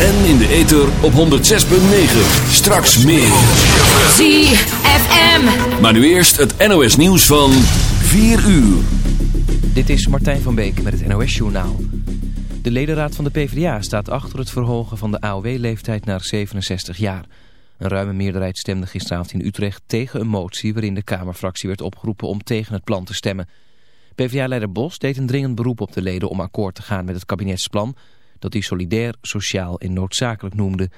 En in de ether op 106.9. Straks meer. ZFM. Maar nu eerst het NOS nieuws van 4 uur. Dit is Martijn van Beek met het NOS Journaal. De ledenraad van de PvdA staat achter het verhogen van de AOW-leeftijd naar 67 jaar. Een ruime meerderheid stemde gisteravond in Utrecht tegen een motie... waarin de Kamerfractie werd opgeroepen om tegen het plan te stemmen. PvdA-leider Bos deed een dringend beroep op de leden om akkoord te gaan met het kabinetsplan... dat hij solidair, sociaal en noodzakelijk noemde.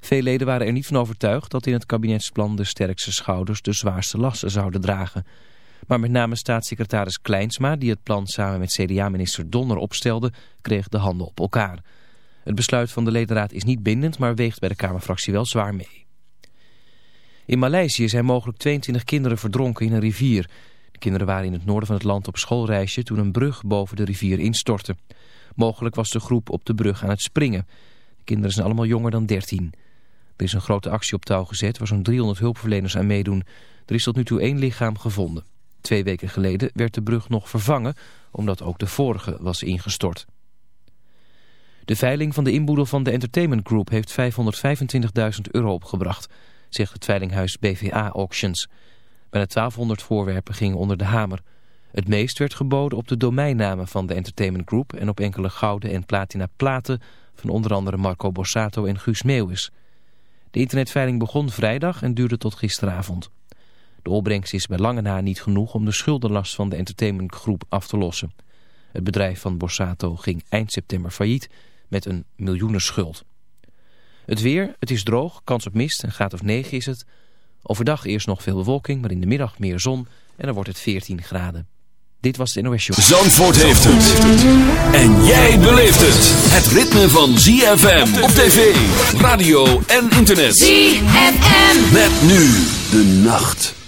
Veel leden waren er niet van overtuigd dat in het kabinetsplan de sterkste schouders de zwaarste lasten zouden dragen... Maar met name staatssecretaris Kleinsma, die het plan samen met CDA-minister Donner opstelde, kreeg de handen op elkaar. Het besluit van de ledenraad is niet bindend, maar weegt bij de Kamerfractie wel zwaar mee. In Maleisië zijn mogelijk 22 kinderen verdronken in een rivier. De kinderen waren in het noorden van het land op schoolreisje toen een brug boven de rivier instortte. Mogelijk was de groep op de brug aan het springen. De kinderen zijn allemaal jonger dan 13. Er is een grote actie op touw gezet waar zo'n 300 hulpverleners aan meedoen. Er is tot nu toe één lichaam gevonden. Twee weken geleden werd de brug nog vervangen omdat ook de vorige was ingestort. De veiling van de inboedel van de Entertainment Group heeft 525.000 euro opgebracht, zegt het veilinghuis BVA Auctions. Bijna 1200 voorwerpen gingen onder de hamer. Het meest werd geboden op de domeinnamen van de Entertainment Group en op enkele gouden en platina platen van onder andere Marco Borsato en Guus Meeuwis. De internetveiling begon vrijdag en duurde tot gisteravond. De opbrengst is bij lange na niet genoeg om de schuldenlast van de entertainmentgroep af te lossen. Het bedrijf van Borsato ging eind september failliet met een miljoenenschuld. Het weer, het is droog, kans op mist, een graad of 9 is het. Overdag eerst nog veel bewolking, maar in de middag meer zon en dan wordt het 14 graden. Dit was de NOS Show. Zandvoort heeft het. En jij beleeft het. Het ritme van ZFM op tv, radio en internet. ZFM. Met nu de nacht.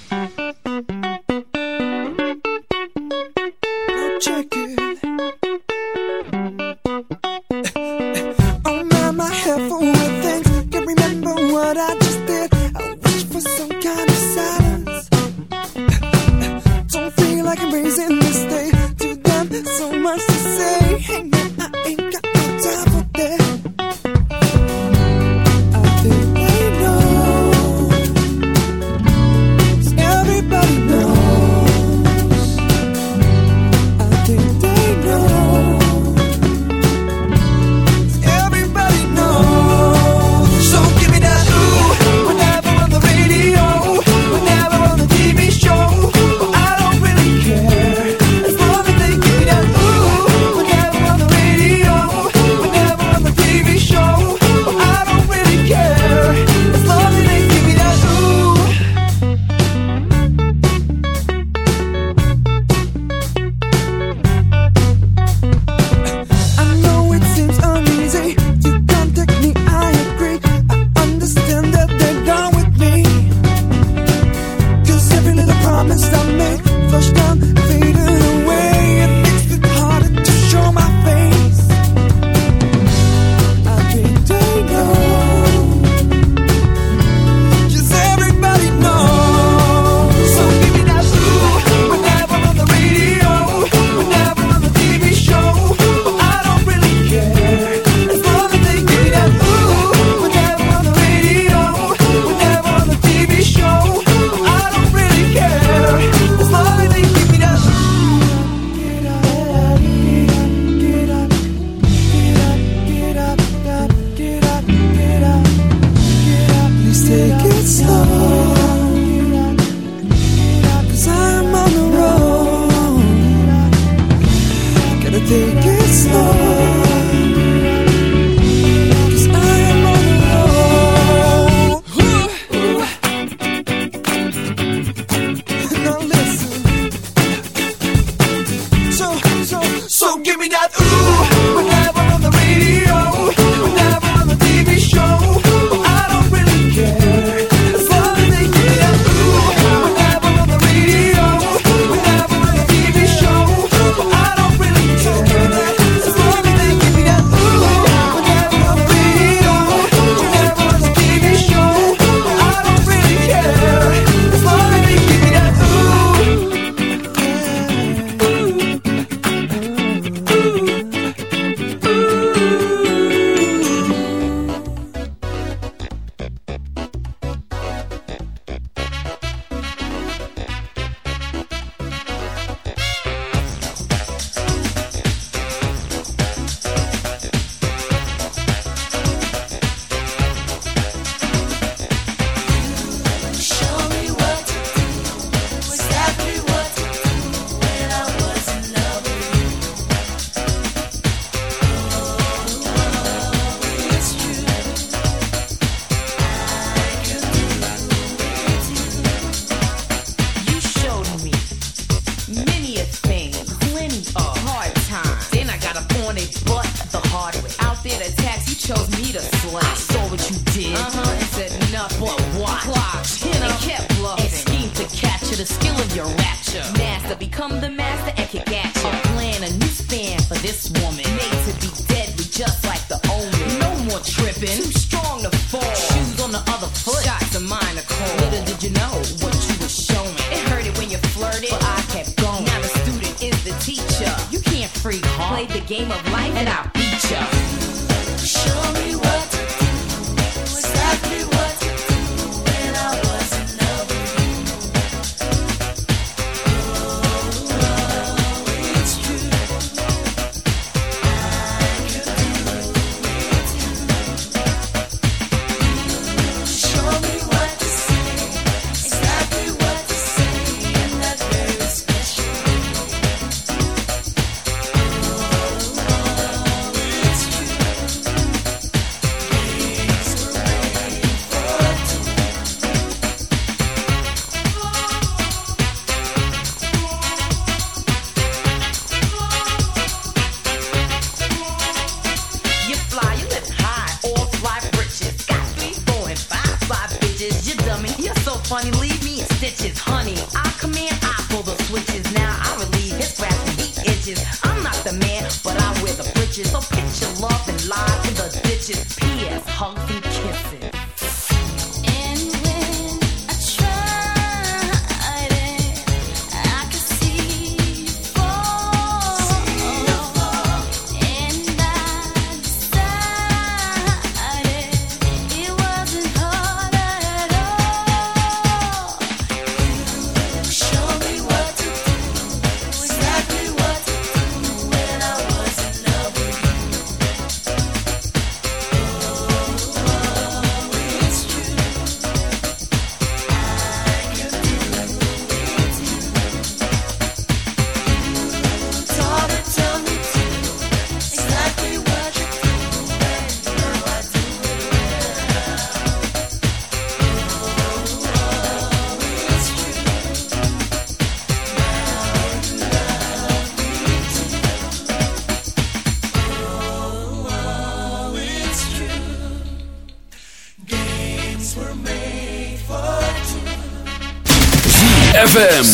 ZFM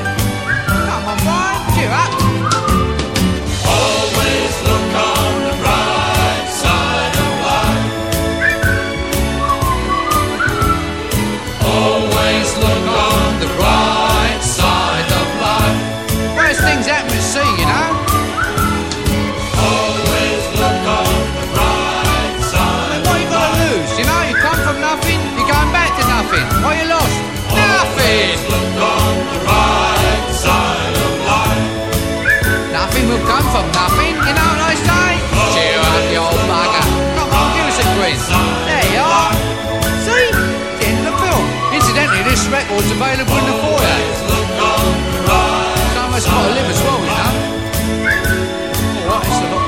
Available in the foyer. Someone's got to live as well, you know. Alright, it's a lot.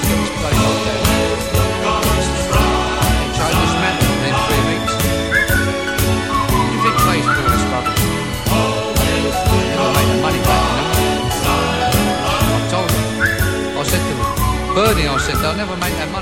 Get this place down. Change this mantle within three weeks. You for this rubbish? Never make the money back, you know. I told him. I said to him, Bernie, I said, they'll never make that money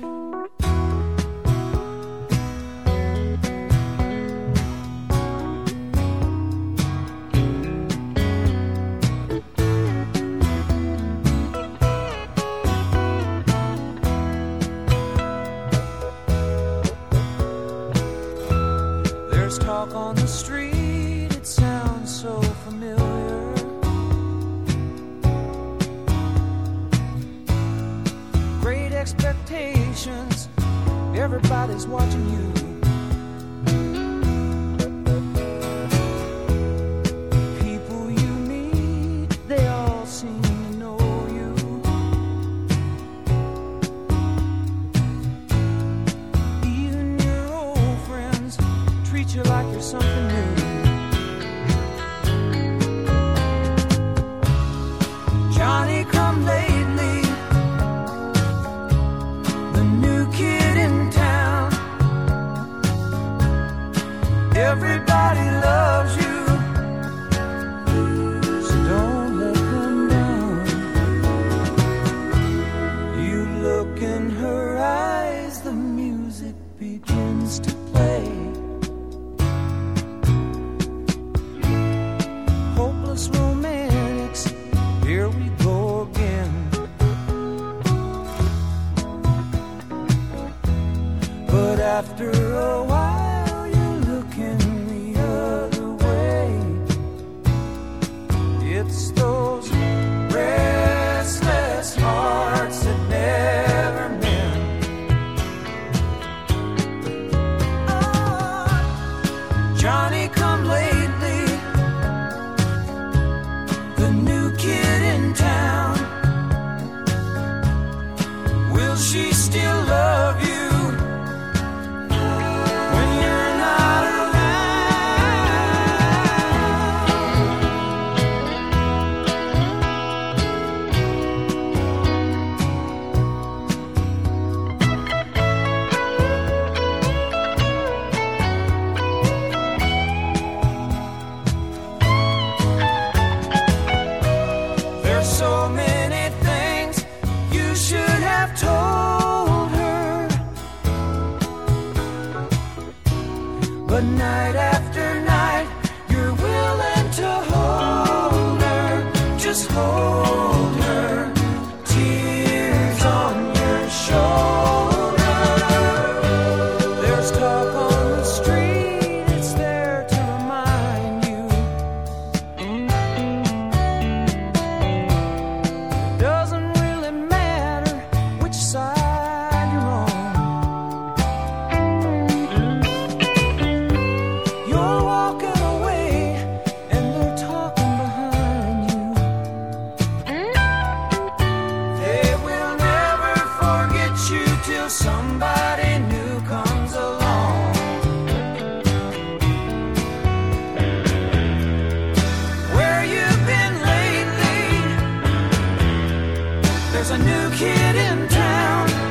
a new kid in town.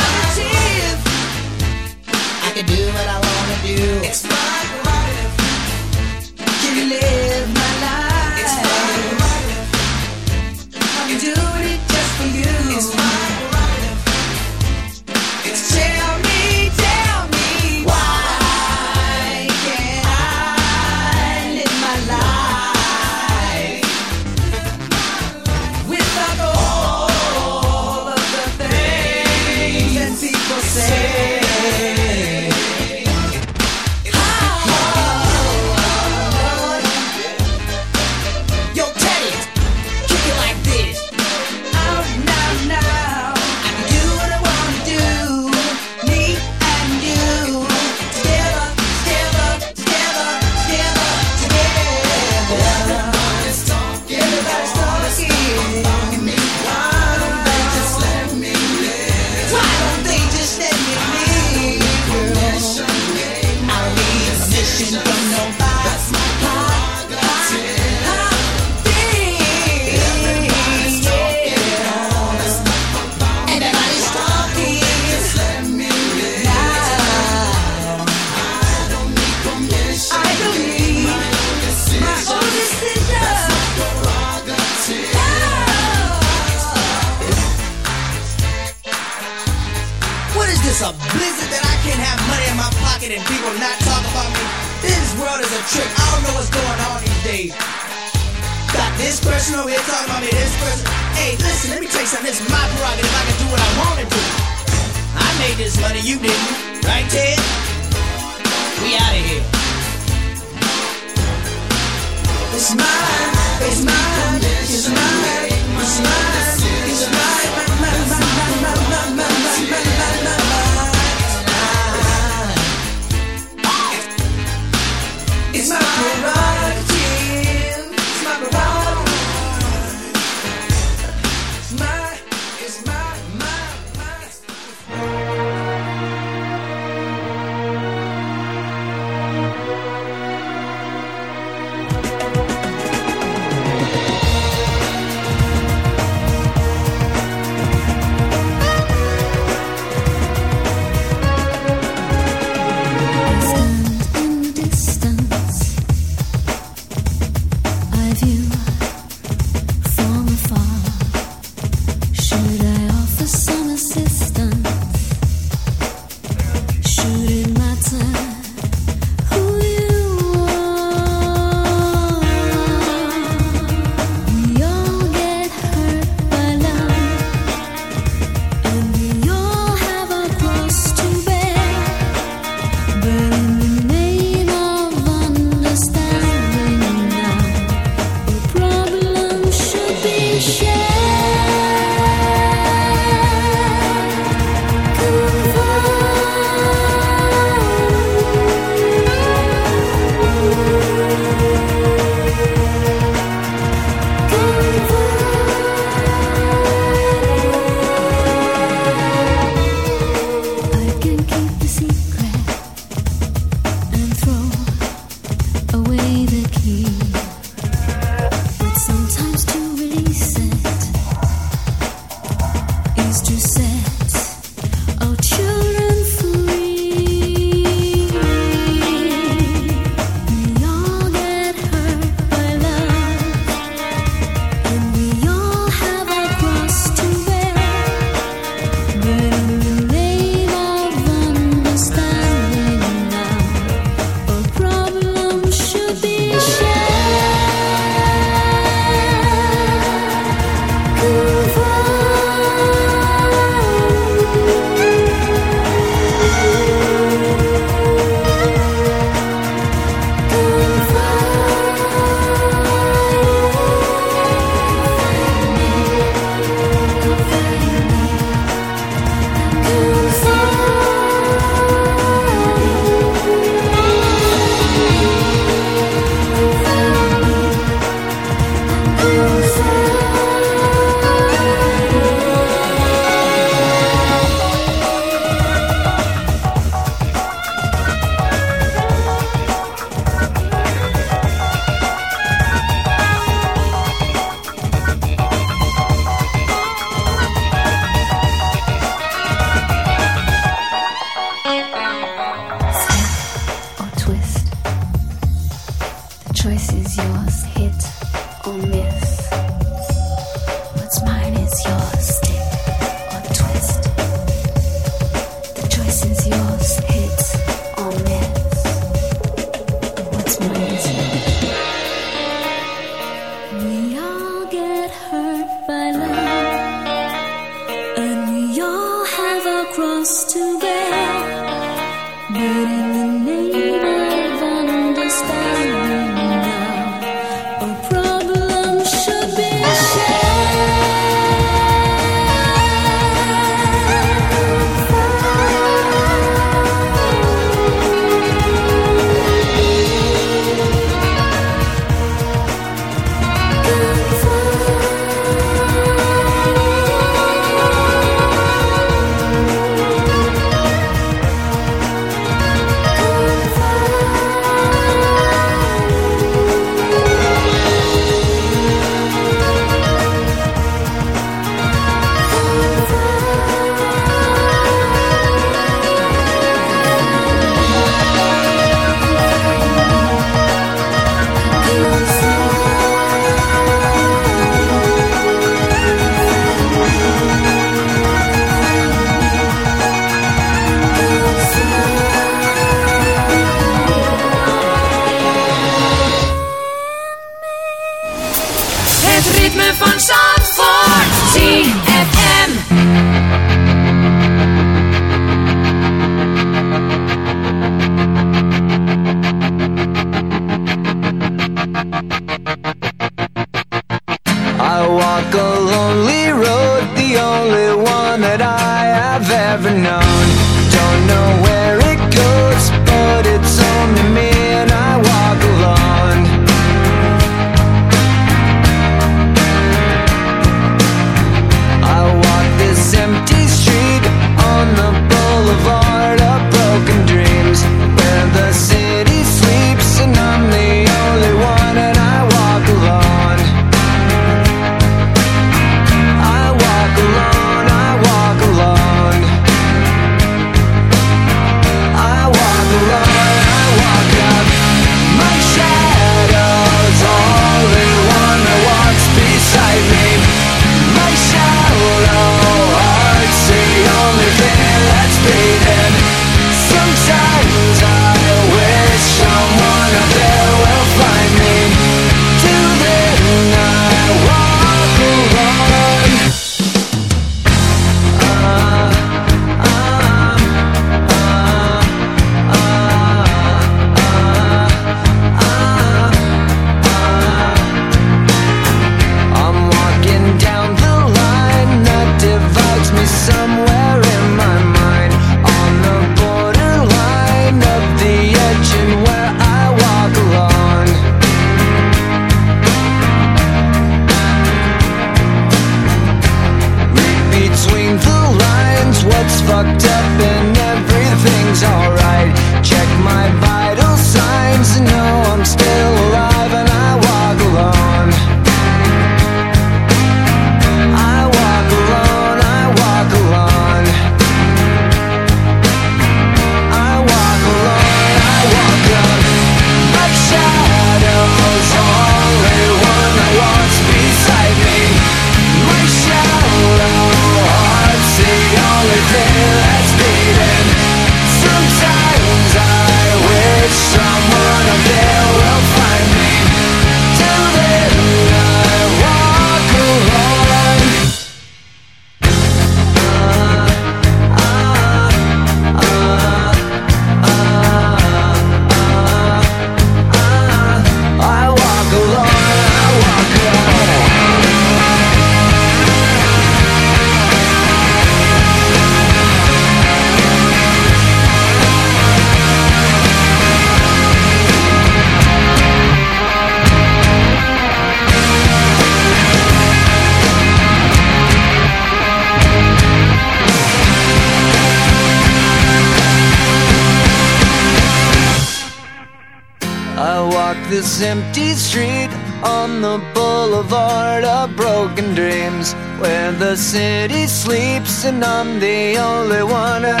sleeps and I'm the only one. and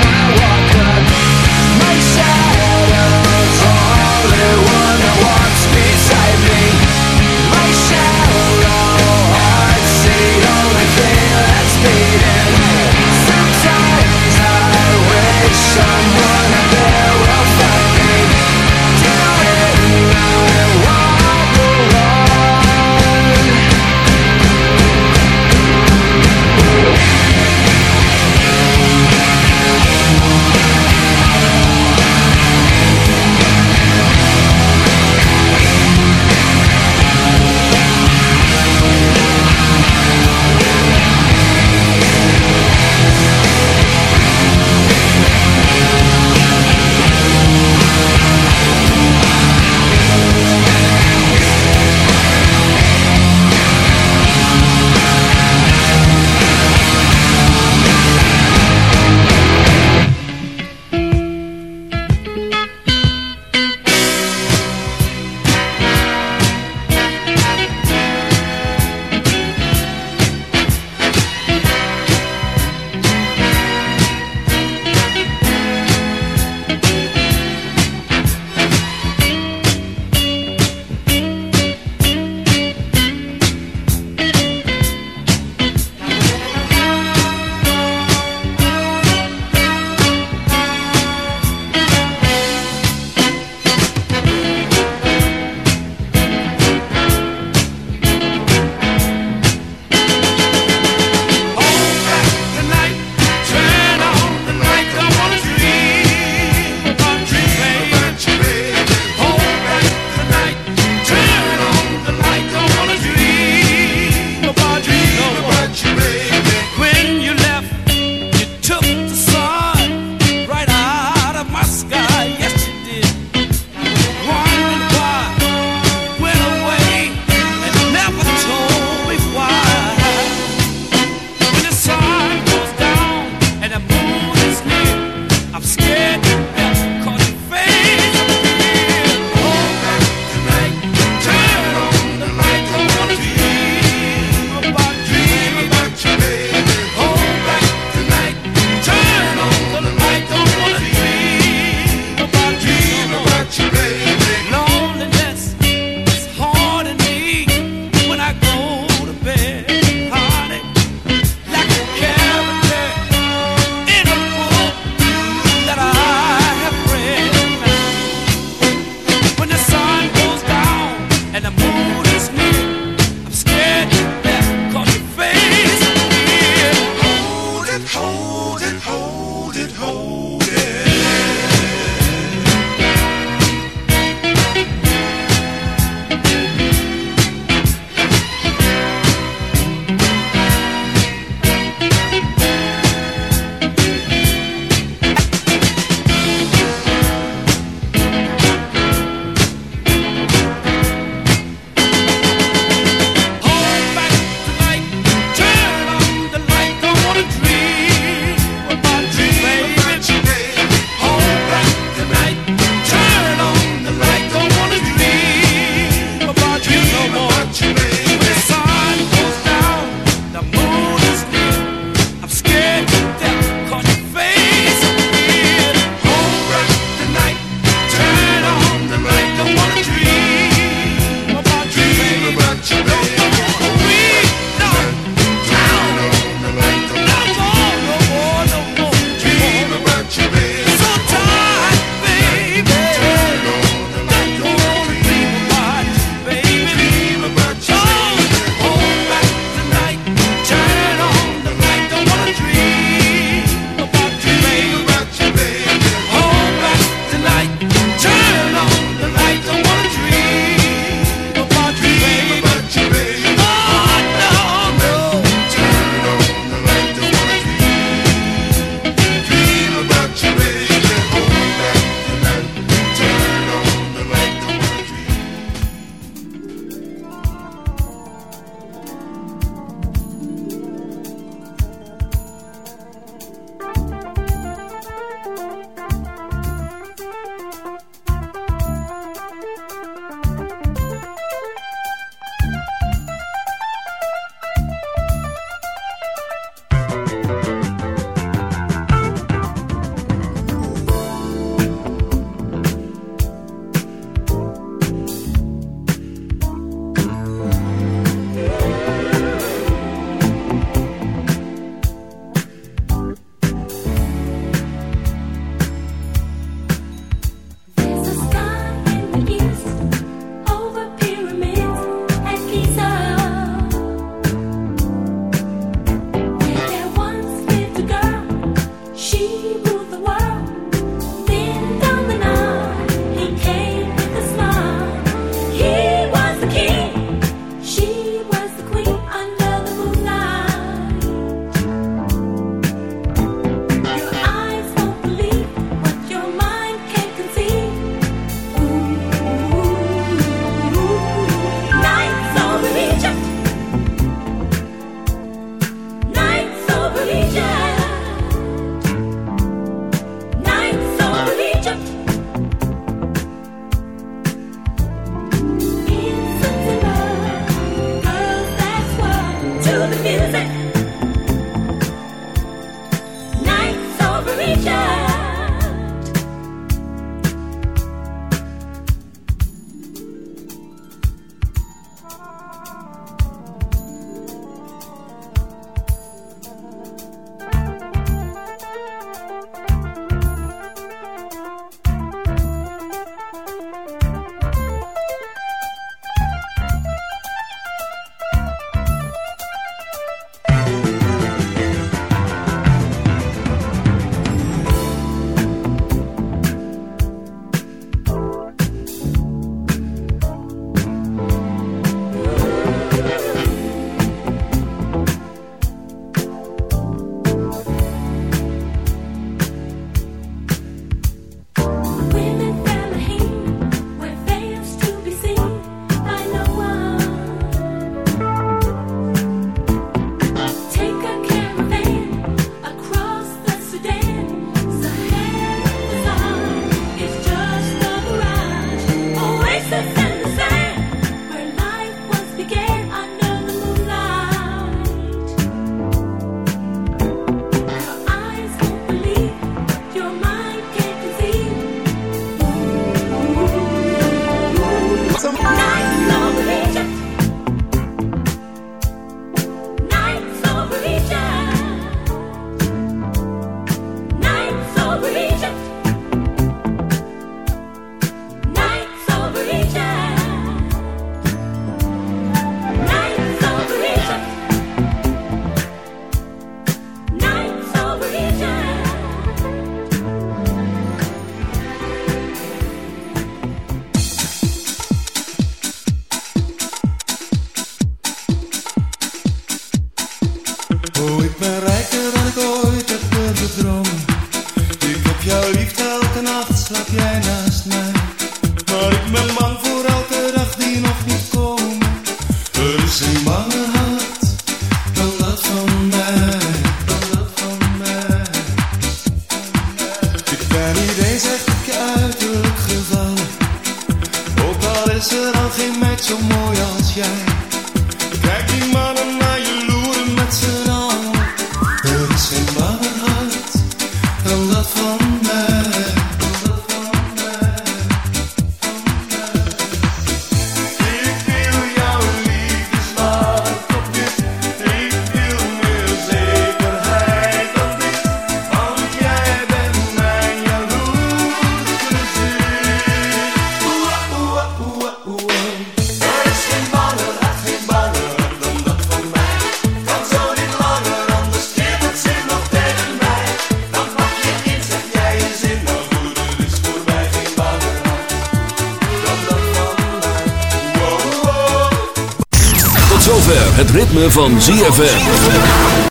van ZFM.